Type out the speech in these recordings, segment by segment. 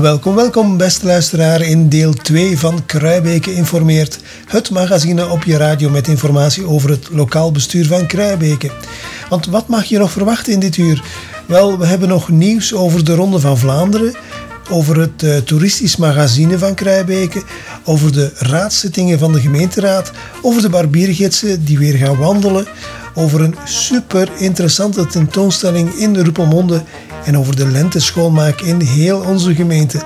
Welkom, welkom beste luisteraar in deel 2 van Kruibeke informeert. Het magazine op je radio met informatie over het lokaal bestuur van Kruibeke. Want wat mag je nog verwachten in dit uur? Wel, we hebben nog nieuws over de Ronde van Vlaanderen, over het uh, toeristisch magazine van Kruibeke, over de raadszittingen van de gemeenteraad, over de barbiergidsen die weer gaan wandelen, over een super interessante tentoonstelling in de Roepelmonde en over de lenteschoonmaak in heel onze gemeente.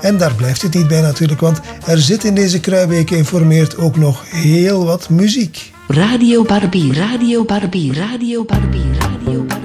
En daar blijft het niet bij natuurlijk, want er zit in deze Kruibeke informeert ook nog heel wat muziek. Radio Barbie, Radio Barbie, Radio Barbie, Radio Barbie.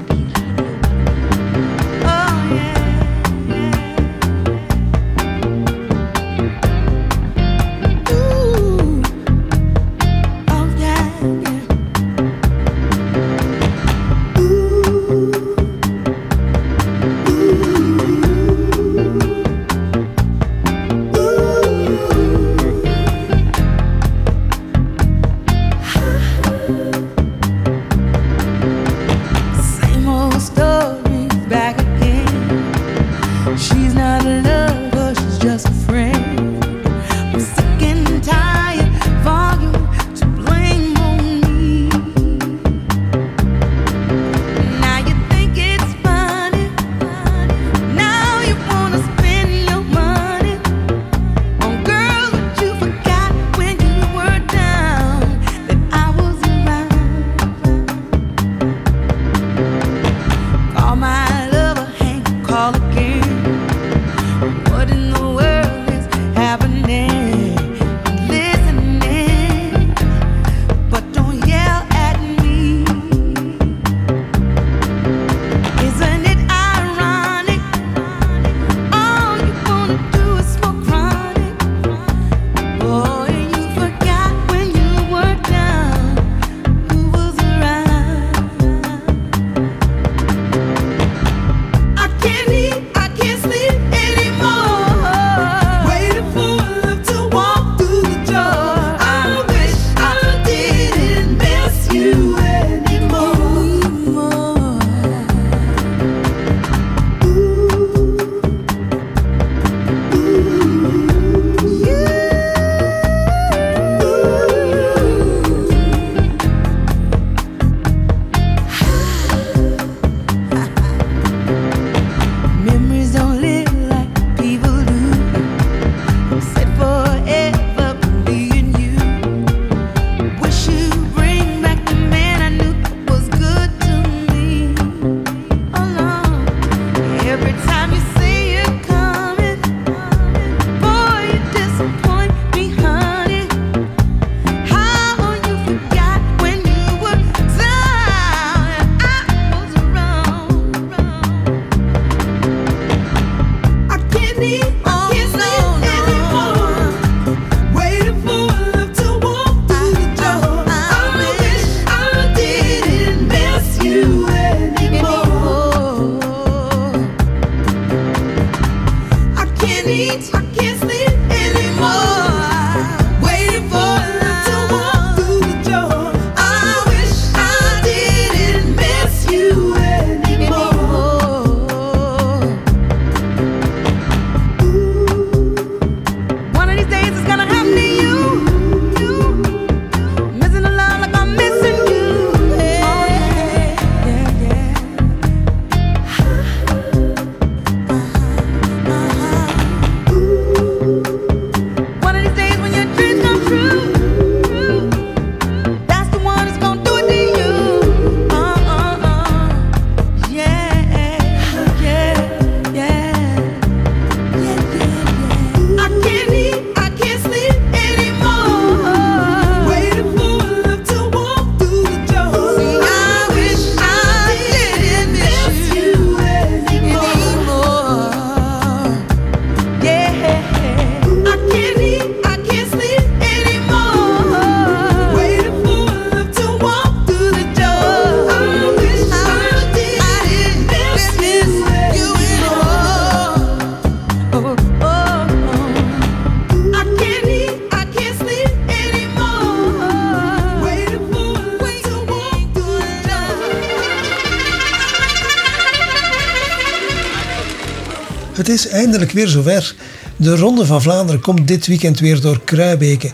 Is eindelijk weer zover. De Ronde van Vlaanderen komt dit weekend weer door Kruibeke.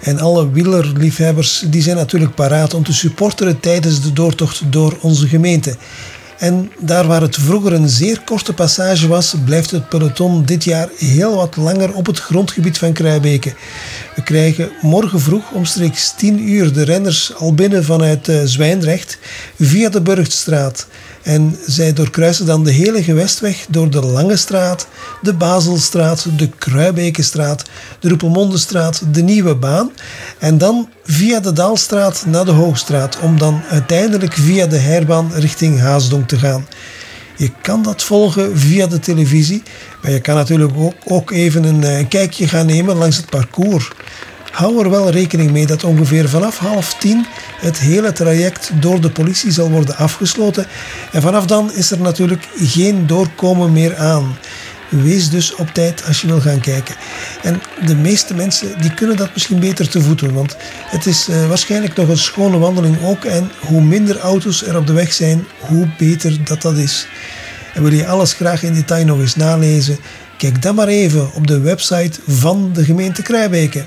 En alle wielerliefhebbers die zijn natuurlijk paraat om te supporteren tijdens de doortocht door onze gemeente. En daar waar het vroeger een zeer korte passage was, blijft het peloton dit jaar heel wat langer op het grondgebied van Kruibeke. We krijgen morgen vroeg omstreeks 10 uur de renners al binnen vanuit eh, Zwijndrecht via de Burgstraat. En zij doorkruisen dan de hele gewestweg door de Lange Straat, de Bazelstraat, de Kruibekenstraat, de Roepelmondestraat, de Nieuwe Baan en dan via de Daalstraat naar de Hoogstraat om dan uiteindelijk via de Heirbaan richting Haasdonk te gaan. Je kan dat volgen via de televisie, maar je kan natuurlijk ook, ook even een, eh, een kijkje gaan nemen langs het parcours. Hou er wel rekening mee dat ongeveer vanaf half tien het hele traject door de politie zal worden afgesloten. En vanaf dan is er natuurlijk geen doorkomen meer aan. Wees dus op tijd als je wil gaan kijken. En de meeste mensen die kunnen dat misschien beter te voeten, want het is uh, waarschijnlijk nog een schone wandeling ook. En hoe minder auto's er op de weg zijn, hoe beter dat dat is. En wil je alles graag in detail nog eens nalezen? Kijk dan maar even op de website van de gemeente Kruijbeke.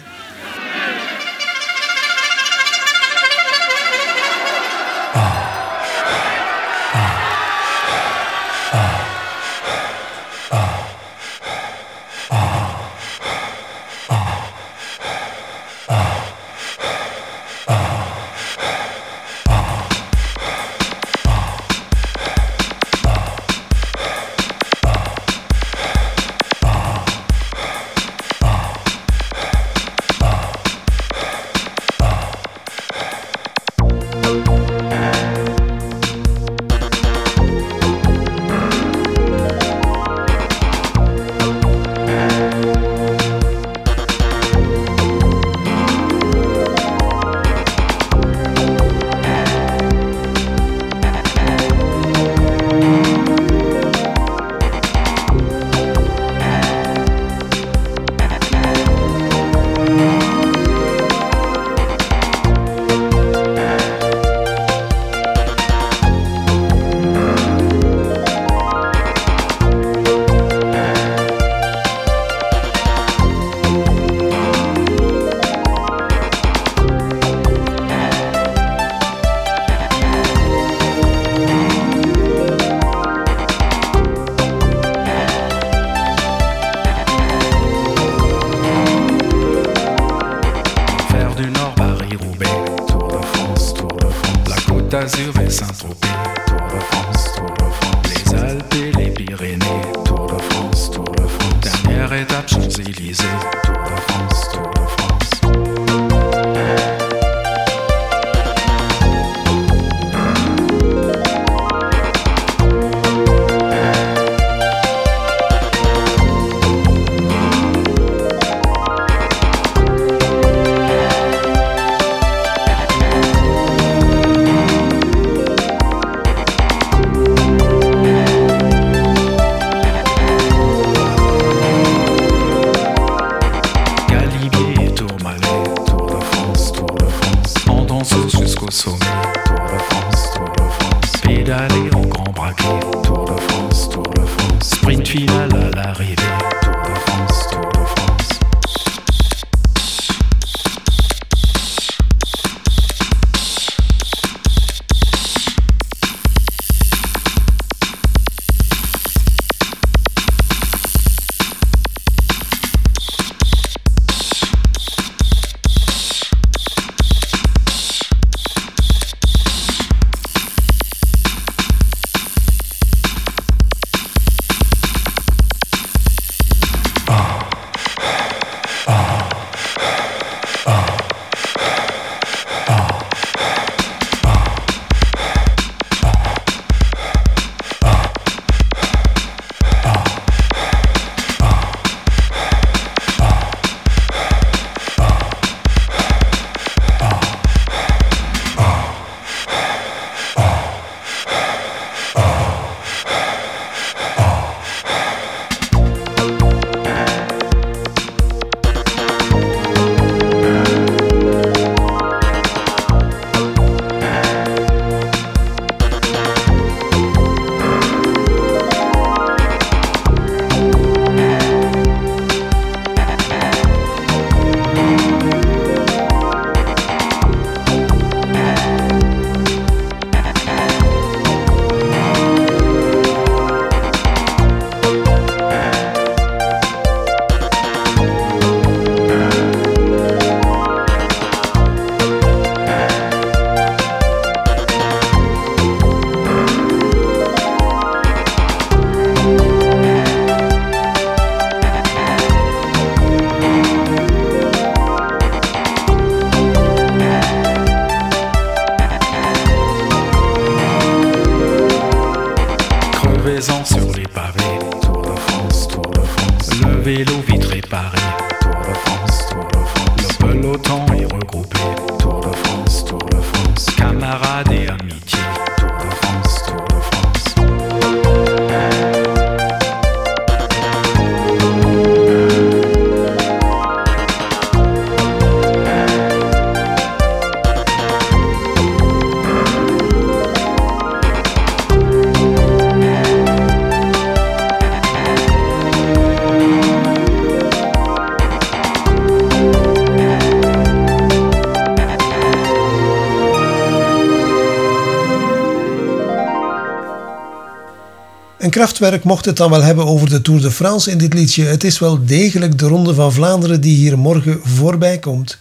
Een krachtwerk mocht het dan wel hebben over de Tour de France in dit liedje. Het is wel degelijk de Ronde van Vlaanderen die hier morgen voorbij komt.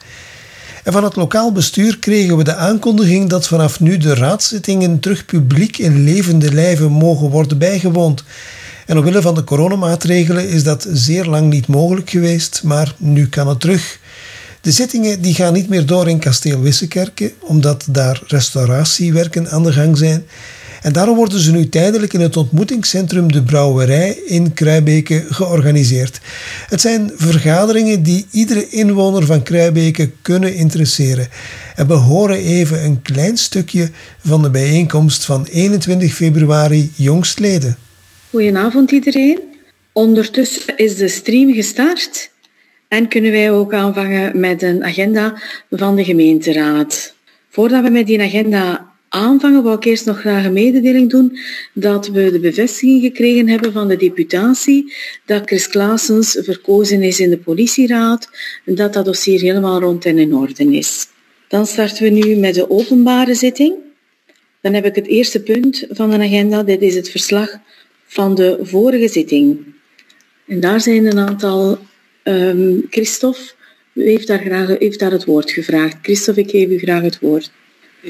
En van het lokaal bestuur kregen we de aankondiging dat vanaf nu de raadszittingen terug publiek in levende lijven mogen worden bijgewoond. En omwille van de coronamaatregelen is dat zeer lang niet mogelijk geweest, maar nu kan het terug. De zittingen die gaan niet meer door in kasteel Wissekerke, omdat daar restauratiewerken aan de gang zijn. En daarom worden ze nu tijdelijk in het ontmoetingscentrum De Brouwerij in Kruibeke georganiseerd. Het zijn vergaderingen die iedere inwoner van Kruibeke kunnen interesseren. En we horen even een klein stukje van de bijeenkomst van 21 februari jongstleden. Goedenavond iedereen. Ondertussen is de stream gestart en kunnen wij ook aanvangen met een agenda van de gemeenteraad. Voordat we met die agenda aanvangen, wou ik eerst nog graag een mededeling doen dat we de bevestiging gekregen hebben van de deputatie dat Chris Klaasens verkozen is in de politieraad en dat dat dossier helemaal rond en in orde is. Dan starten we nu met de openbare zitting. Dan heb ik het eerste punt van de agenda. Dit is het verslag van de vorige zitting. En daar zijn een aantal... Um, Christophe heeft daar, graag, heeft daar het woord gevraagd. Christophe, ik geef u graag het woord.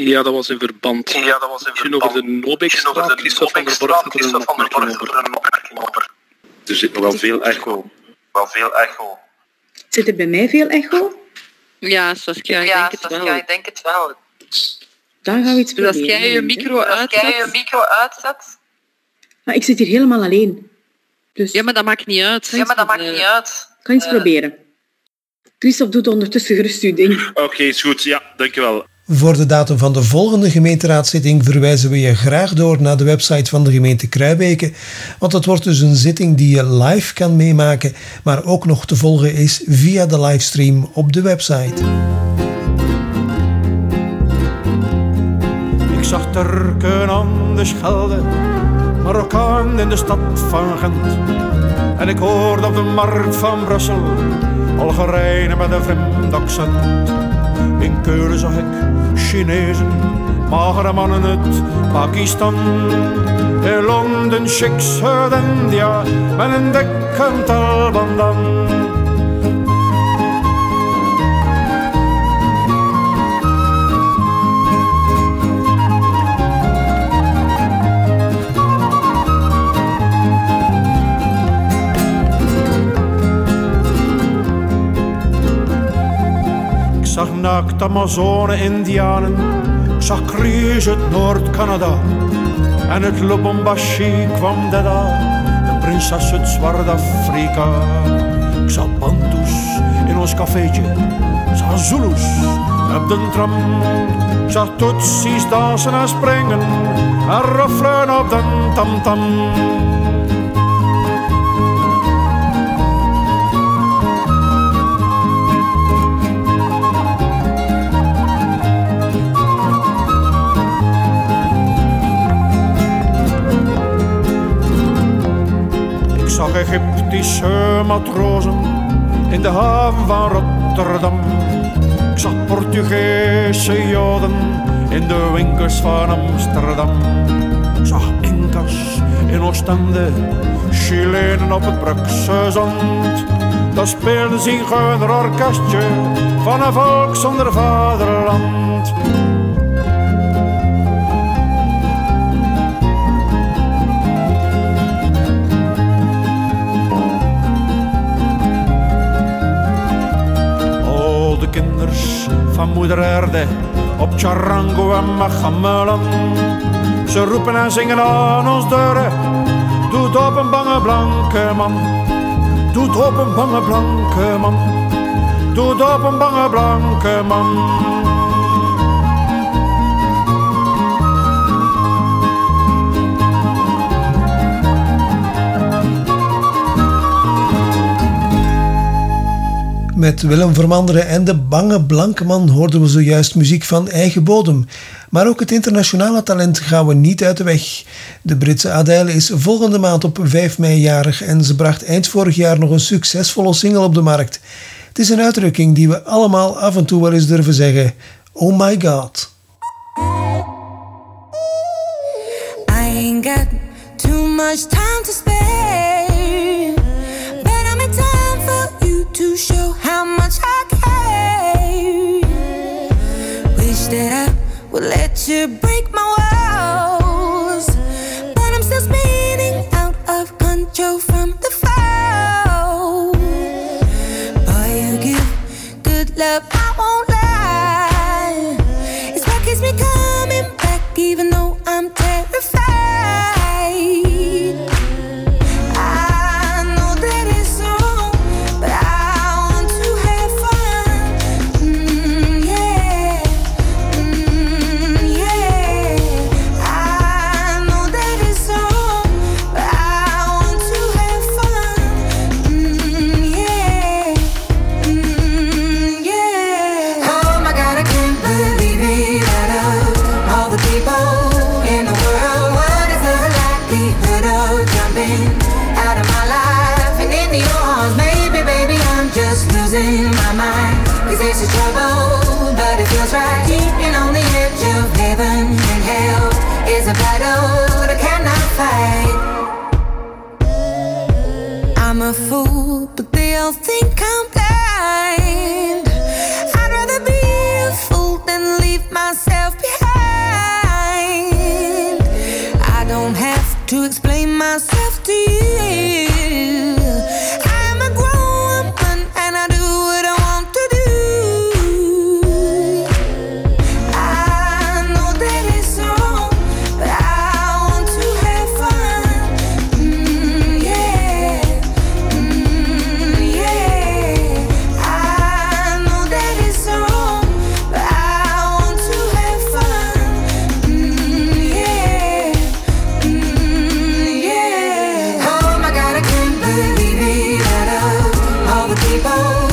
Ja, dat was in verband. Ja, dat was in verband. over de Nobekstraat, Christophe van der Borg had er een opmerking over. Er zit nog wel veel echo. Wel veel echo. Zit er bij mij veel echo? Ja, Saskia, ik ja, denk het Saskia, wel. ik denk het wel. Dan gaan we iets Dus als proberen. jij je micro Als jij je uitzet... micro uitzet, Maar ik zit hier helemaal alleen. Dus Ja, maar dat maakt niet uit. ja, maar dat maakt Eh, niet uit. ik ga iets Eh, proberen. Christophe doet ondertussen gerust uw ding. Oké, is goed. Ja, dankjewel. Voor de datum van de volgende gemeenteraadszitting verwijzen we je graag door naar de website van de gemeente Kruibeke. Want het wordt dus een zitting die je live kan meemaken, maar ook nog te volgen is via de livestream op de website. Ik zag Turken aan de Schelde, Marokkaan in de stad van Gent. En ik hoorde op de markt van Brussel Algerijnen met een vreemd accent. ning köörsaehk Chinesen maher man et Pakistan. E London Shakes her den ja, men en dekken talbandan. Zag naakt Amazone-Indianen, ik zag uit Noord-Canada. En uit Lubumbashi kwam Dada, de prinses uit Zwart-Afrika. Ik zag Bantus in ons cafeetje, ik zag Zulus op de tram. Ik zag Tutsis dansen en springen, en roffelen op de tamtam. Ik zag Egyptische matrozen in de haven van Rotterdam. Ik zag Portugese joden in de winkels van Amsterdam. Ik zag Incas in Oostende, Chilenen op het Brukse zand. Daar speelde zigeunerorkestje van een volk zonder vaderland. Van moeder Erde op Charango en Machamelan. Ze roepen en zingen aan ons deuren, Doet op een bange blanke man. Doet op een bange blanke man. Doet op een bange blanke man. Met Willem Vermanderen en de bange blanke man hoorden we zojuist muziek van eigen bodem. Maar ook het internationale talent gaan we niet uit de weg. De Britse Adele is volgende maand op 5 mei jarig en ze bracht eind vorig jaar nog een succesvolle single op de markt. Het is een uitdrukking die we allemaal af en toe wel eens durven zeggen. Oh my god. I ain't got too much time to spare, show how much of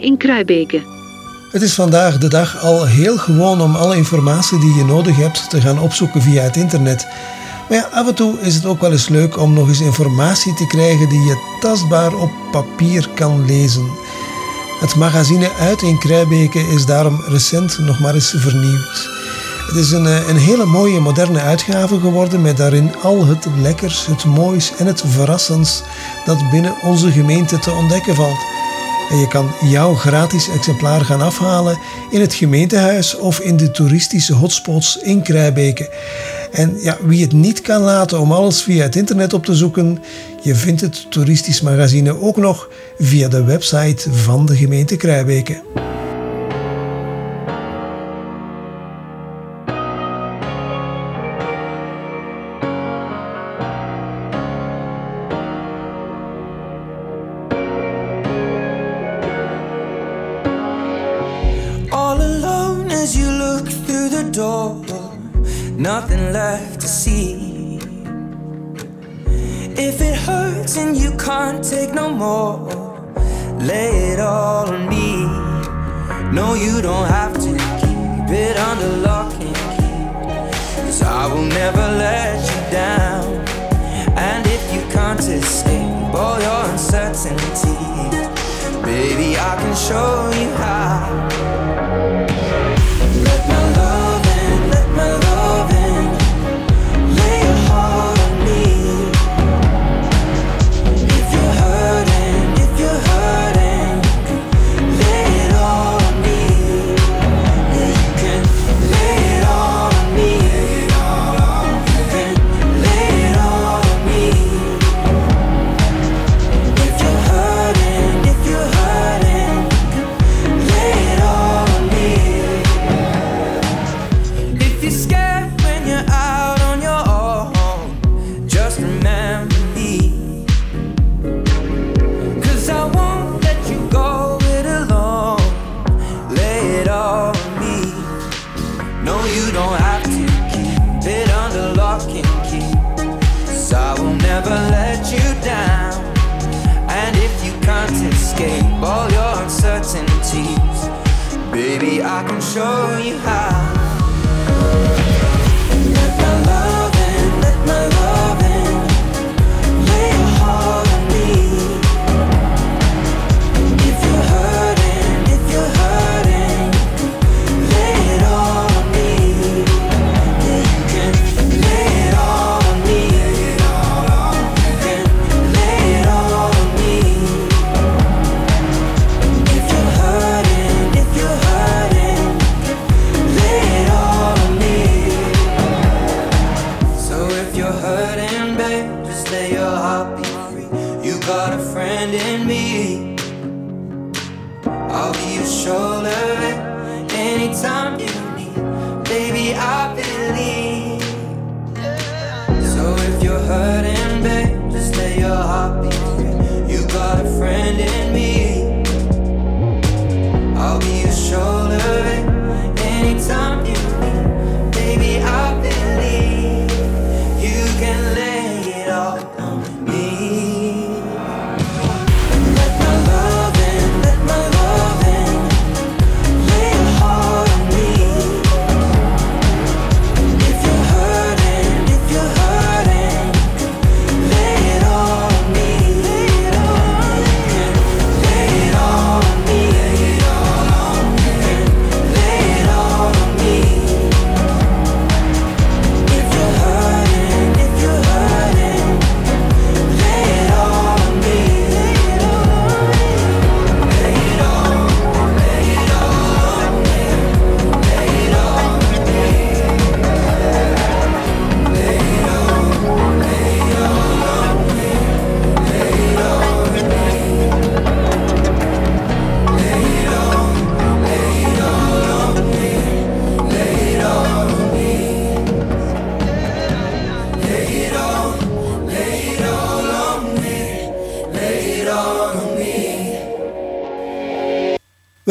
in Kruibeke. Het is vandaag de dag al heel gewoon om alle informatie die je nodig hebt te gaan opzoeken via het internet. Maar ja, af en toe is het ook wel eens leuk om nog eens informatie te krijgen die je tastbaar op papier kan lezen. Het magazine Uit in Kruibeke is daarom recent nog maar eens vernieuwd. Het is een, eh, een hele mooie moderne uitgave geworden met daarin al het lekkers, het moois en het verrassends dat binnen onze gemeente te ontdekken valt. En je kan jouw gratis exemplaar gaan afhalen in het gemeentehuis of in de toeristische hotspots in Kruibeke. En ja, wie het niet kan laten om alles via het internet op te zoeken, je vindt het toeristisch magazine ook nog via de website van de gemeente Kruibeke. Maybe I can show you how.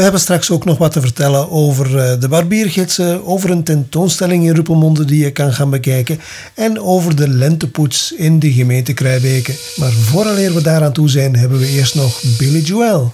hebben straks ook nog wat te vertellen over eh, de barbiergidsen, over een tentoonstelling in Ruppelmonde die je kan gaan bekijken en over de lentepoets in de gemeente Kruijbeke. Maar vooraleer we daaraan toe zijn, hebben we eerst nog Billy Joel.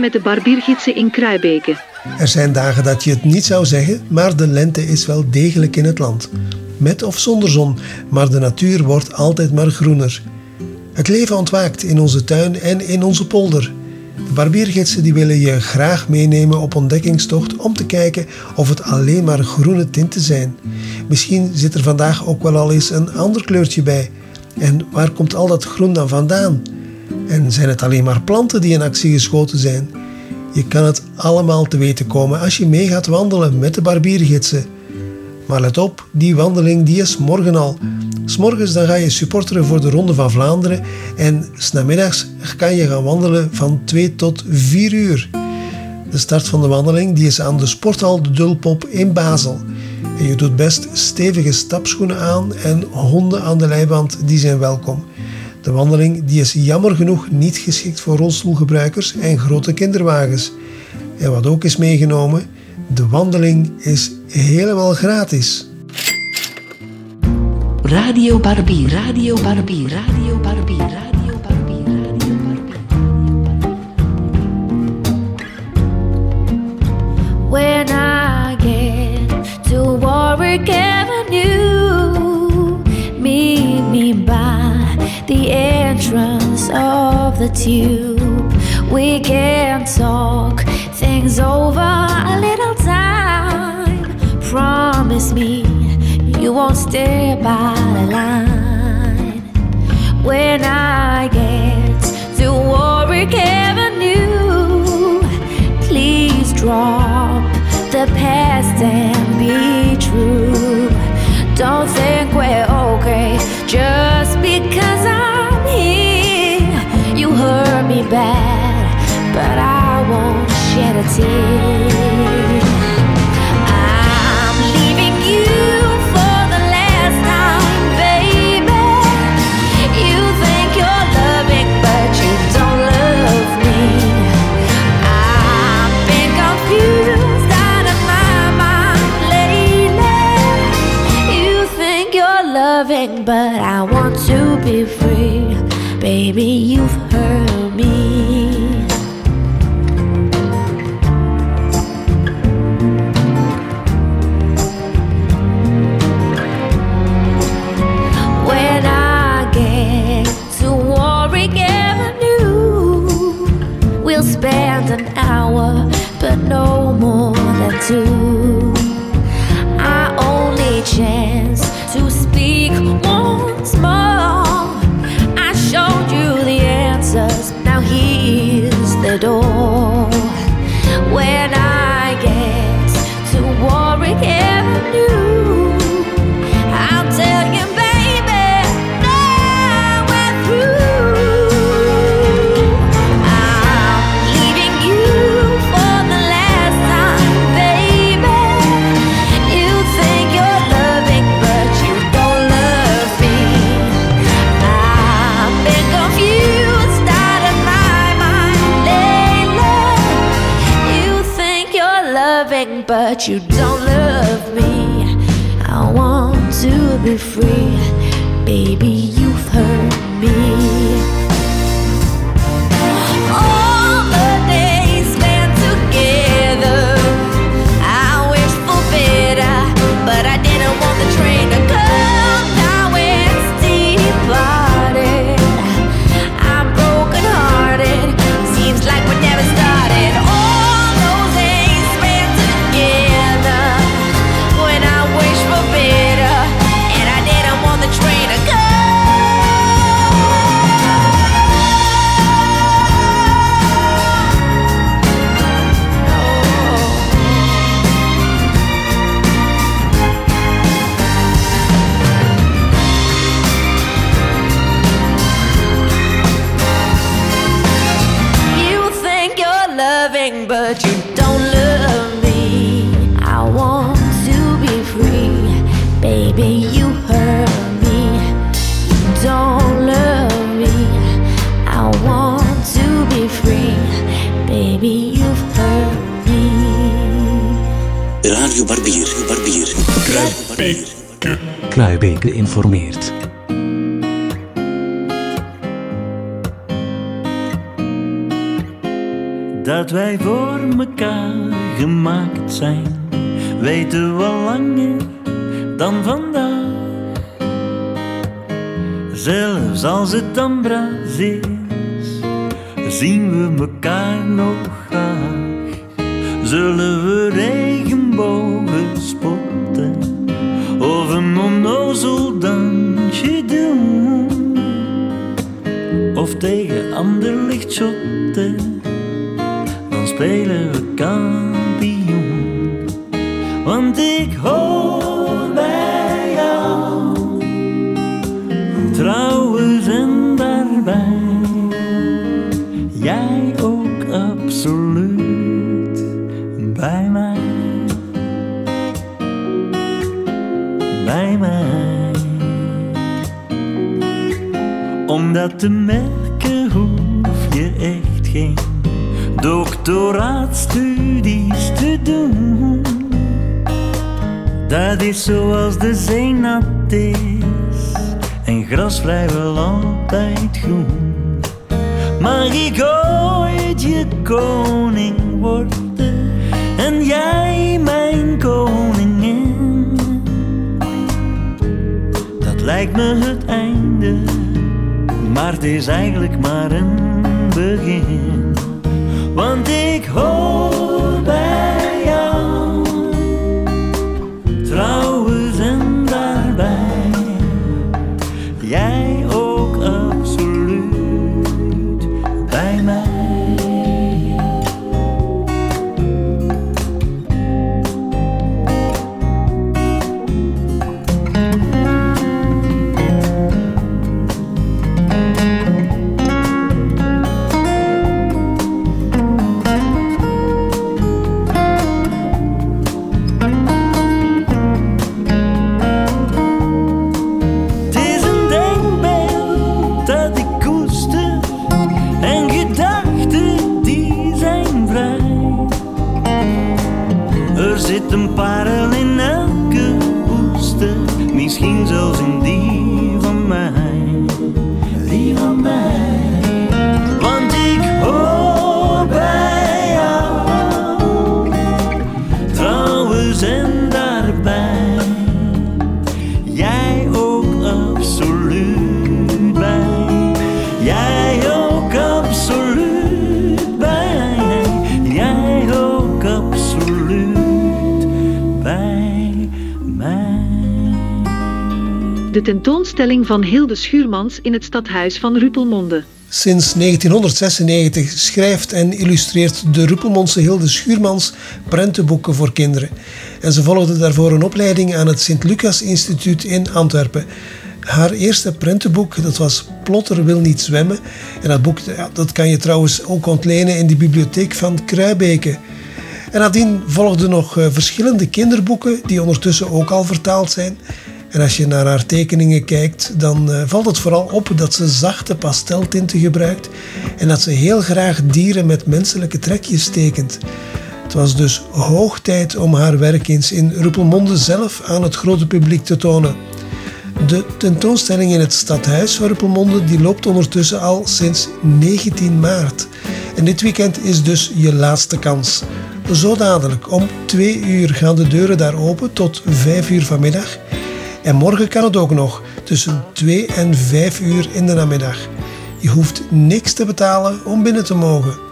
Met de barbiergidsen in Kruibeke. Er zijn dagen dat je het niet zou zeggen, maar de lente is wel degelijk in het land. Met of zonder zon, maar de natuur wordt altijd maar groener. Het leven ontwaakt in onze tuin en in onze polder. De barbiergidsen die willen je graag meenemen op ontdekkingstocht om te kijken of het alleen maar groene tinten zijn. Misschien zit er vandaag ook wel al eens een ander kleurtje bij. En waar komt al dat groen dan vandaan? En zijn het alleen maar planten die in actie geschoten zijn? Je kan het allemaal te weten komen als je mee gaat wandelen met de barbiergidsen. Maar let op, die wandeling die is morgen al. S'morgens dan ga je supporteren voor de Ronde van Vlaanderen en s'namiddags kan je gaan wandelen van 2 tot 4 uur. De start van de wandeling die is aan de sporthal De Dulpop in Basel. En je doet best stevige stapschoenen aan en honden aan de leiband die zijn welkom. De wandeling die is jammer genoeg niet geschikt voor rolstoelgebruikers en grote kinderwagens. En wat ook is meegenomen, de wandeling is helemaal gratis. Radio Barbie, Radio Barbie, Radio Barbie, Radio Barbie, Radio When I with tube. We can talk things over a little time. Promise me you won't stay by the line. When I get to Warwick Avenue, please drop the past and be true. Don't think we're okay just because tear. I'm leaving you for the last time, baby. You think you're loving, but you don't love me. I've been confused out of my mind lately. You think you're loving, but I want to be free. Baby, you've but you don't love me. I want to be free, baby. Kruibeke informeert. Dat wij voor mekaar gemaakt zijn, weten we al langer dan vandaag. Zelfs als het dan is, zien we mekaar nog graag. Zullen we ander shotten, dan spelen we kampioen. Want ik hoor bij jou, trouwens en daarbij. Jij ook absoluut bij mij. Bij mij. Om dat te geen doctoraatstudies te doen. Dat is zoals de zee nat is en gras vrijwel altijd groen. Mag ik ooit je koning worden en jij mijn koningin? Dat lijkt me het einde, maar het is eigenlijk maar een begin. Van Hilde Schuurmans in het stadhuis van Rupelmonde. Sinds 1996 schrijft en illustreert de Ruppelmondse Hilde Schuurmans prentenboeken voor kinderen. En ze volgde daarvoor een opleiding aan het Sint-Lucas Instituut in Antwerpen. Haar eerste prentenboek, dat was Plotter wil niet zwemmen. En dat boek dat kan je trouwens ook ontlenen in de bibliotheek van Kruibeke. En nadien volgden nog eh, verschillende kinderboeken die ondertussen ook al vertaald zijn. En als je naar haar tekeningen kijkt, dan eh, valt het vooral op dat ze zachte pasteltinten gebruikt en dat ze heel graag dieren met menselijke trekjes tekent. Het was dus hoog tijd om haar werk eens in Ruppelmonde zelf aan het grote publiek te tonen. De tentoonstelling in het stadhuis van Ruppelmonde die loopt ondertussen al sinds 19 maart. En dit weekend is dus je laatste kans. Zo dadelijk om 2 uur gaan de deuren daar open tot 5 uur vanmiddag. En morgen kan het ook nog tussen 2 en 5 uur in de namiddag. Je hoeft niks te betalen om binnen te mogen.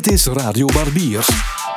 Dit is Radio Barbiers.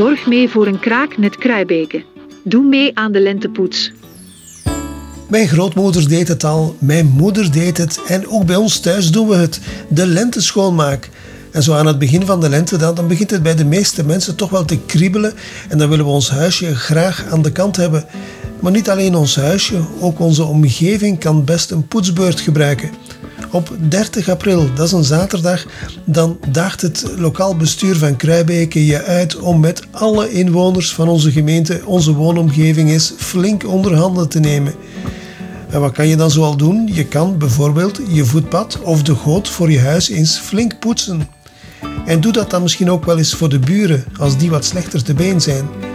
Zorg mee voor een kraak net Kruibeke. Doe mee aan de lentepoets. Mijn grootmoeder deed het al, mijn moeder deed het en ook bij ons thuis doen we het. De lente schoonmaak. En zo aan het begin van de lente, dan, dan begint het bij de meeste mensen toch wel te kriebelen. En dan willen we ons huisje graag aan de kant hebben. Maar niet alleen ons huisje, ook onze omgeving kan best een poetsbeurt gebruiken. Op 30 april, dat is een zaterdag, dan daagt het lokaal bestuur van Kruibeke je uit om met alle inwoners van onze gemeente onze woonomgeving eens flink onder handen te nemen. En wat kan je dan zoal doen? Je kan bijvoorbeeld je voetpad of de goot voor je huis eens flink poetsen. En doe dat dan misschien ook wel eens voor de buren, als die wat slechter te been zijn.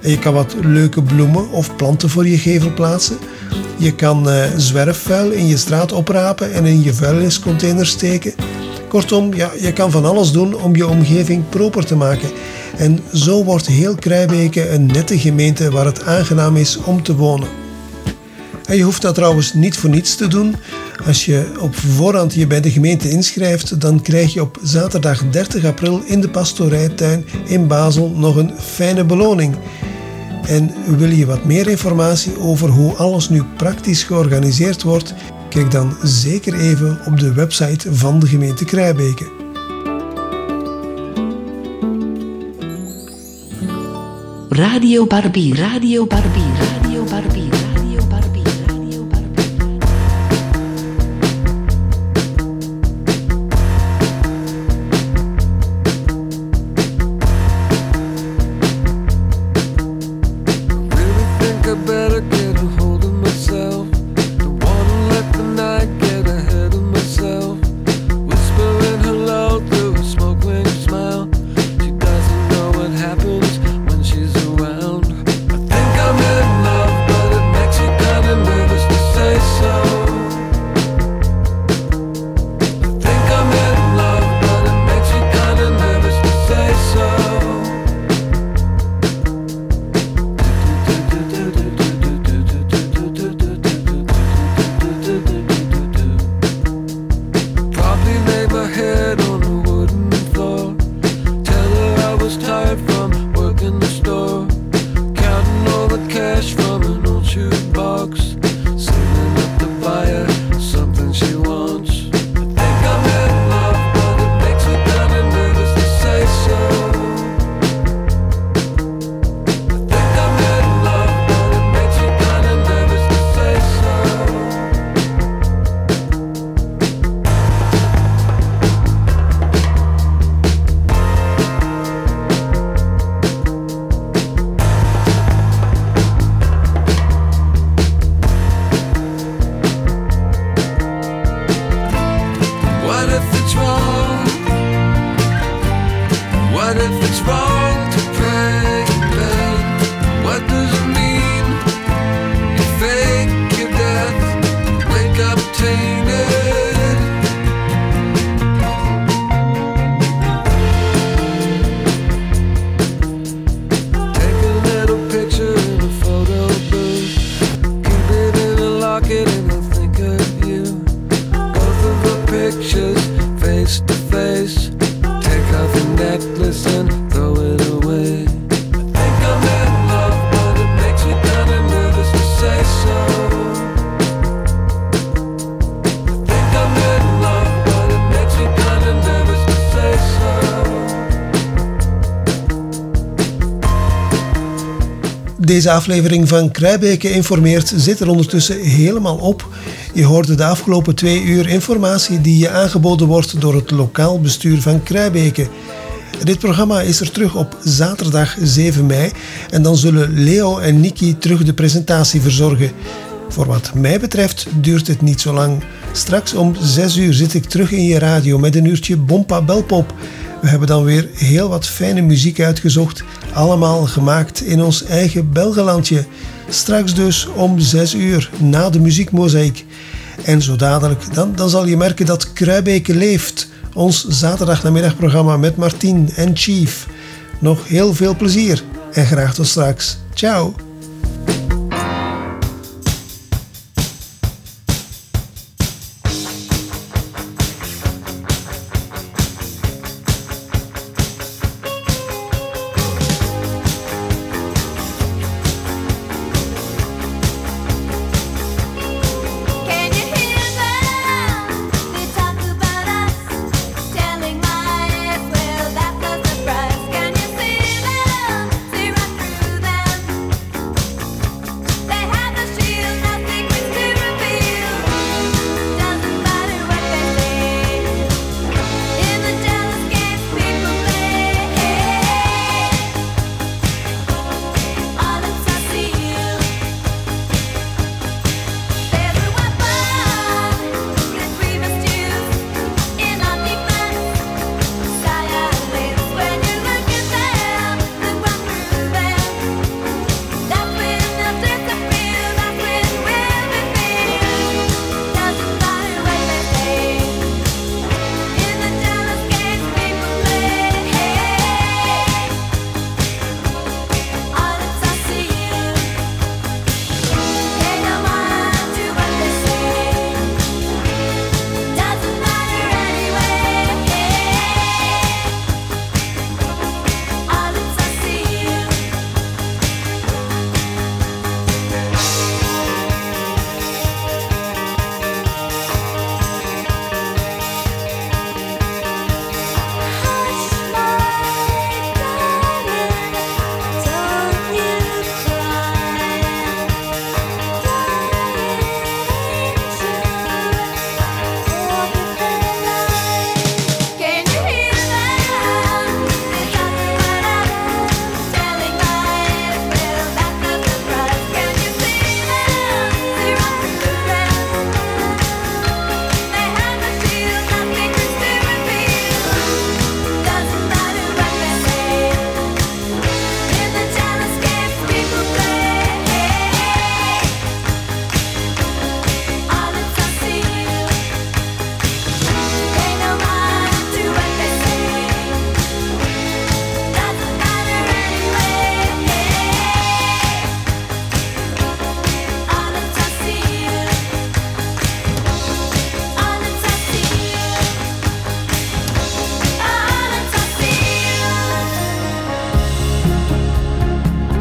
Je kan wat leuke bloemen of planten voor je gevel plaatsen. Je kan eh, zwerfvuil in je straat oprapen en in je vuilniscontainer steken. Kortom, ja, je kan van alles doen om je omgeving proper te maken. En zo wordt heel Kruibeke een nette gemeente waar het aangenaam is om te wonen. Je hoeft dat trouwens niet voor niets te doen. Als je op voorhand je bij de gemeente inschrijft, dan krijg je op zaterdag 30 april in de Pastorijtuin in Basel nog een fijne beloning. En wil je wat meer informatie over hoe alles nu praktisch georganiseerd wordt? Kijk dan zeker even op de website van de gemeente Krijbeke. Radio Barbie, Radio Barbie. Deze aflevering van Kruibeke informeert zit er ondertussen helemaal op. Je hoorde de afgelopen twee uur informatie die je aangeboden wordt door het lokaal bestuur van Kruibeke. Dit programma is er terug op zaterdag 7 mei en dan zullen Leo en Niki terug de presentatie verzorgen. Voor wat mij betreft duurt het niet zo lang. Straks om 6 uur zit ik terug in je radio met een uurtje Bompa Belpop. We hebben dan weer heel wat fijne muziek uitgezocht, allemaal gemaakt in ons eigen Belgelandje. Straks dus om 6 uur na de muziekmozaïek. En zo dadelijk, dan, dan zal je merken dat Kruibeke leeft. Ons zaterdagnamiddagprogramma met Martien en Chief. Nog heel veel plezier en graag tot straks. Ciao.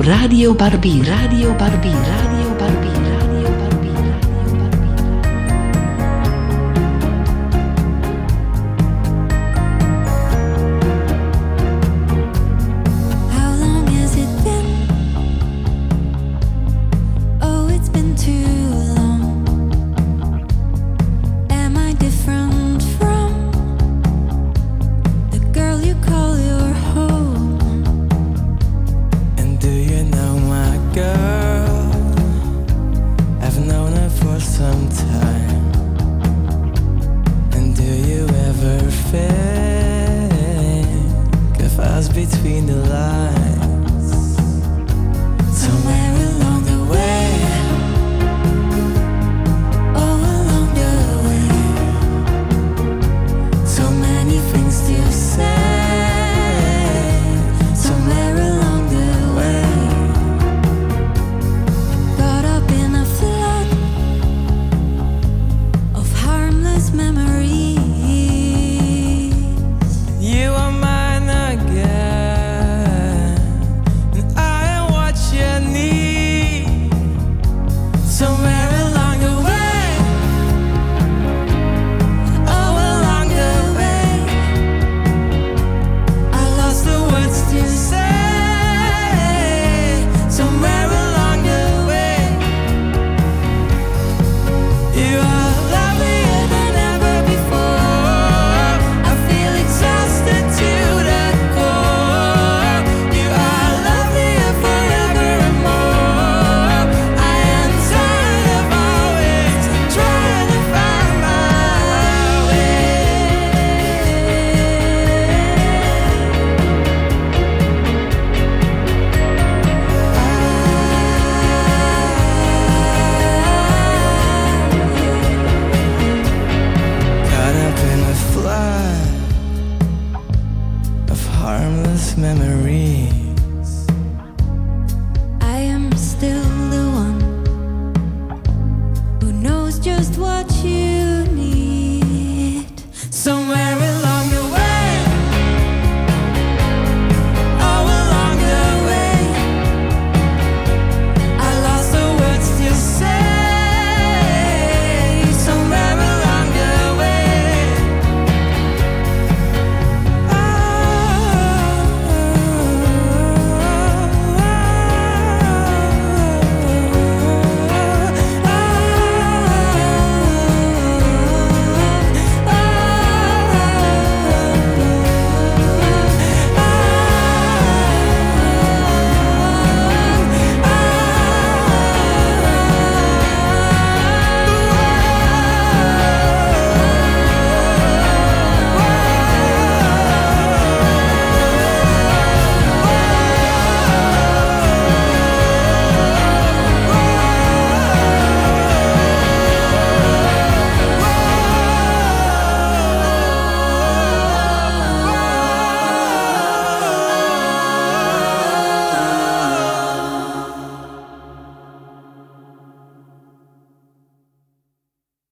Radio Barbie, Radio Barbie, Radio